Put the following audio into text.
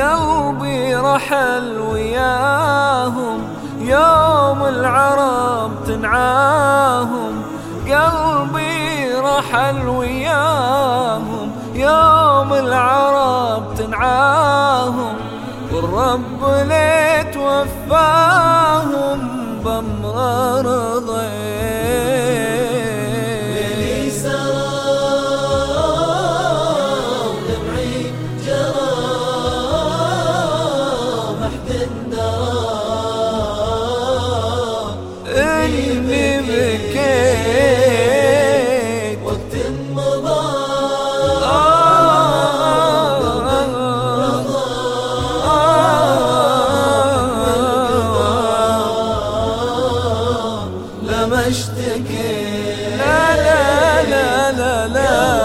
قلبي رحل وياهم يوم العرب تنعاهم. قلبي رحل وياهم يوم العرب تنعاهم. والرب ليت وفاهم حبنا اللي بكيت وقت مضى لما اشتكيت لا لا لا لا لا